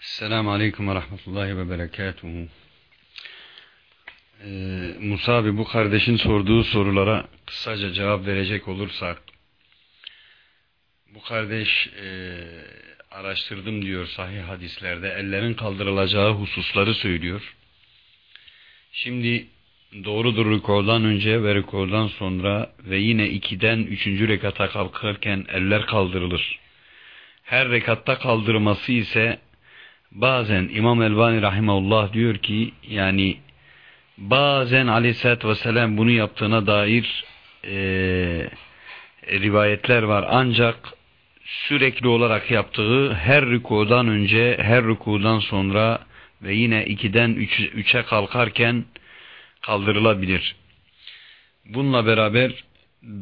Selamun Aleyküm ve Rahmetullahi ve Berekatuhu. Ee, Musa abi bu kardeşin sorduğu sorulara kısaca cevap verecek olursak bu kardeş e, araştırdım diyor sahih hadislerde ellerin kaldırılacağı hususları söylüyor. Şimdi doğrudur rükodan önce ve rükodan sonra ve yine ikiden üçüncü rekata kalkarken eller kaldırılır. Her rekatta kaldırması ise bazen İmam Elbani Rahimahullah diyor ki yani bazen aleyhissalatü vesselam bunu yaptığına dair e, rivayetler var ancak sürekli olarak yaptığı her rükudan önce her rükudan sonra ve yine ikiden üç, üçe kalkarken kaldırılabilir. Bununla beraber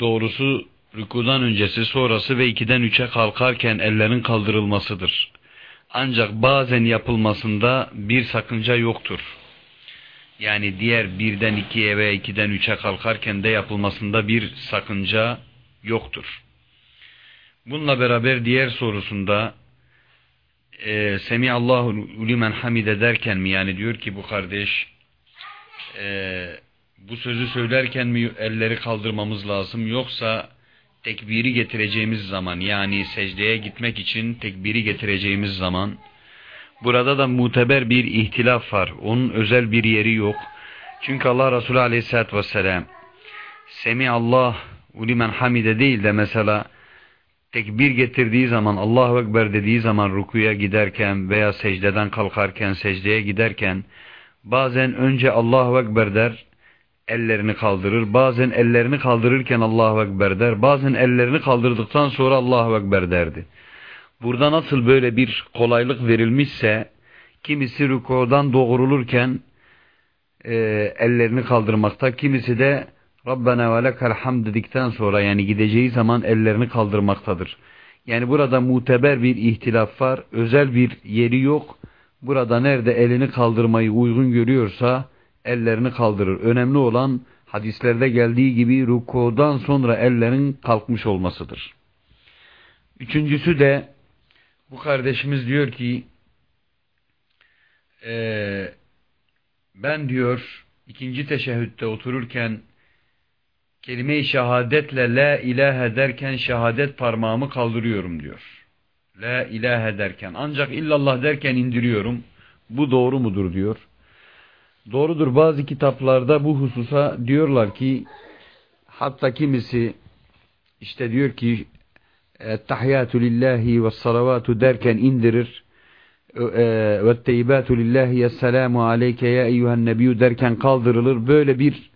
doğrusu rükudan öncesi sonrası ve ikiden üçe kalkarken ellerin kaldırılmasıdır. Ancak bazen yapılmasında bir sakınca yoktur. Yani diğer birden ikiye ve ikiden üçe kalkarken de yapılmasında bir sakınca yoktur. Bununla beraber diğer sorusunda e, Semiallahu limen hamide derken mi yani diyor ki bu kardeş e, bu sözü söylerken mi elleri kaldırmamız lazım yoksa tekbiri getireceğimiz zaman yani secdeye gitmek için tekbiri getireceğimiz zaman burada da muteber bir ihtilaf var. Onun özel bir yeri yok. Çünkü Allah Resulü Aleyhisselatü Vesselam Semi Allah ulimen hamide değil de mesela tekbir getirdiği zaman Allahu Ekber dediği zaman rukuya giderken veya secdeden kalkarken secdeye giderken bazen önce Allahu Ekber der ellerini kaldırır. Bazen ellerini kaldırırken Allahu Ekber der. Bazen ellerini kaldırdıktan sonra Allahu Ekber derdi. Burada nasıl böyle bir kolaylık verilmişse kimisi rükudan doğrulurken e, ellerini kaldırmakta, kimisi de Rabbena ve lekel hamd dedikten sonra yani gideceği zaman ellerini kaldırmaktadır. Yani burada muteber bir ihtilaf var, özel bir yeri yok. Burada nerede elini kaldırmayı uygun görüyorsa ellerini kaldırır. Önemli olan hadislerde geldiği gibi rukudan sonra ellerin kalkmış olmasıdır. Üçüncüsü de bu kardeşimiz diyor ki e, ben diyor ikinci teşehhütte otururken kelime-i şehadetle la ilahe derken şehadet parmağımı kaldırıyorum diyor. La ilahe derken ancak illallah derken indiriyorum. Bu doğru mudur diyor. Doğrudur bazı kitaplarda bu hususa diyorlar ki hatta kimisi işte diyor ki tahiyyatü lillahi ve salavatu derken indirir ve teyyibatu lillahi esselamu aleyke ya eyyühen nebiyyü derken kaldırılır. Böyle bir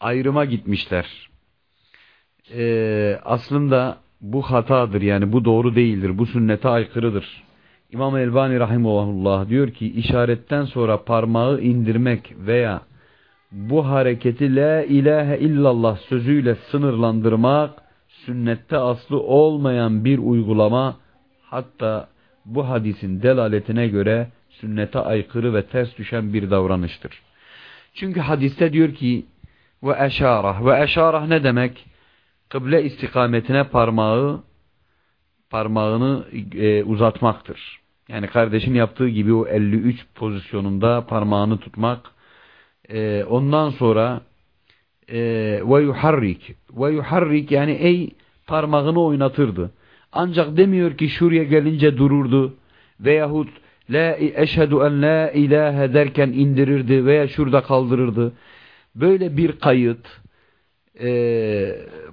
ayrıma gitmişler. Ee, aslında bu hatadır yani bu doğru değildir. Bu sünnete aykırıdır. İmam Elbani Rahimullah diyor ki işaretten sonra parmağı indirmek veya bu hareketi la ilahe illallah sözüyle sınırlandırmak sünnette aslı olmayan bir uygulama hatta bu hadisin delaletine göre sünnete aykırı ve ters düşen bir davranıştır. Çünkü hadiste diyor ki ve eşarah ve eşarah ne demek? Kıble istikametine parmağı parmağını e, uzatmaktır. Yani kardeşin yaptığı gibi o 53 pozisyonunda parmağını tutmak. E, ondan sonra e, ve yuharrik. Ve yuharrik yani ey parmağını oynatırdı. Ancak demiyor ki şuraya gelince dururdu. Veyahut la eşhedü en la ilahe derken indirirdi veya şurada kaldırırdı. Böyle bir kayıt e,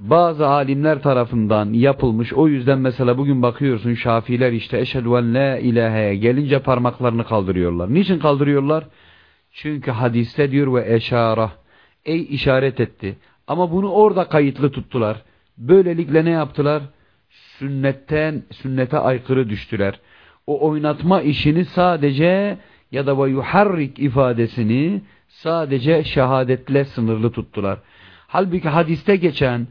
bazı alimler tarafından yapılmış. O yüzden mesela bugün bakıyorsun Şafiler işte eşhedü en la ilaheye gelince parmaklarını kaldırıyorlar. Niçin kaldırıyorlar? Çünkü hadiste diyor ve eşara ey işaret etti. Ama bunu orada kayıtlı tuttular. Böylelikle ne yaptılar? Sünnetten sünnete aykırı düştüler. O oynatma işini sadece ya da ve yuharrik ifadesini sadece şehadetle sınırlı tuttular. Halbuki hadiste geçen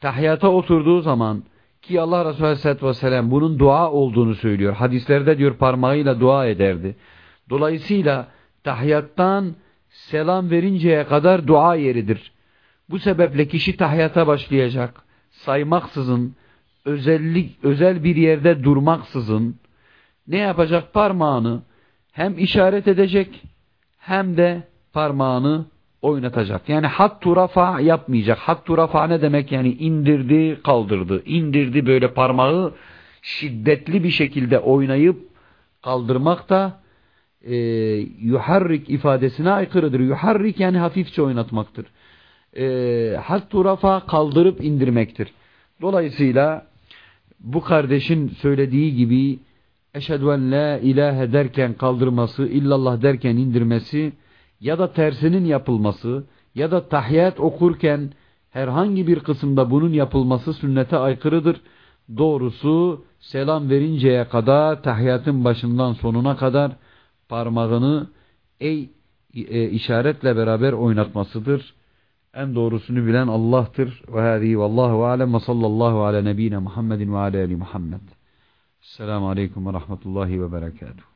tahiyyata oturduğu zaman ki Allah Resulü Aleyhisselatü Vesselam bunun dua olduğunu söylüyor. Hadislerde diyor parmağıyla dua ederdi. Dolayısıyla tahiyyattan selam verinceye kadar dua yeridir. Bu sebeple kişi tahiyyata başlayacak. Saymaksızın, özellik, özel bir yerde durmaksızın ne yapacak? Parmağını hem işaret edecek hem de parmağını oynatacak. Yani hattu rafa yapmayacak. Hattu rafa ne demek? Yani indirdi, kaldırdı. İndirdi böyle parmağı şiddetli bir şekilde oynayıp kaldırmak da e, yuharrik ifadesine aykırıdır. Yuharrik yani hafifçe oynatmaktır. E, hattu rafa kaldırıp indirmektir. Dolayısıyla bu kardeşin söylediği gibi eşhedü en la ilahe derken kaldırması, illallah derken indirmesi ya da tersinin yapılması ya da tahiyyat okurken herhangi bir kısımda bunun yapılması sünnete aykırıdır. Doğrusu selam verinceye kadar tahiyyatın başından sonuna kadar parmağını ey e, işaretle beraber oynatmasıdır. En doğrusunu bilen Allah'tır. Ve hâzî vallahu alem ve sallallahu ala nebine Muhammedin ve ala Muhammed. Selamun aleyküm ve rahmetullahi ve berekatuhu.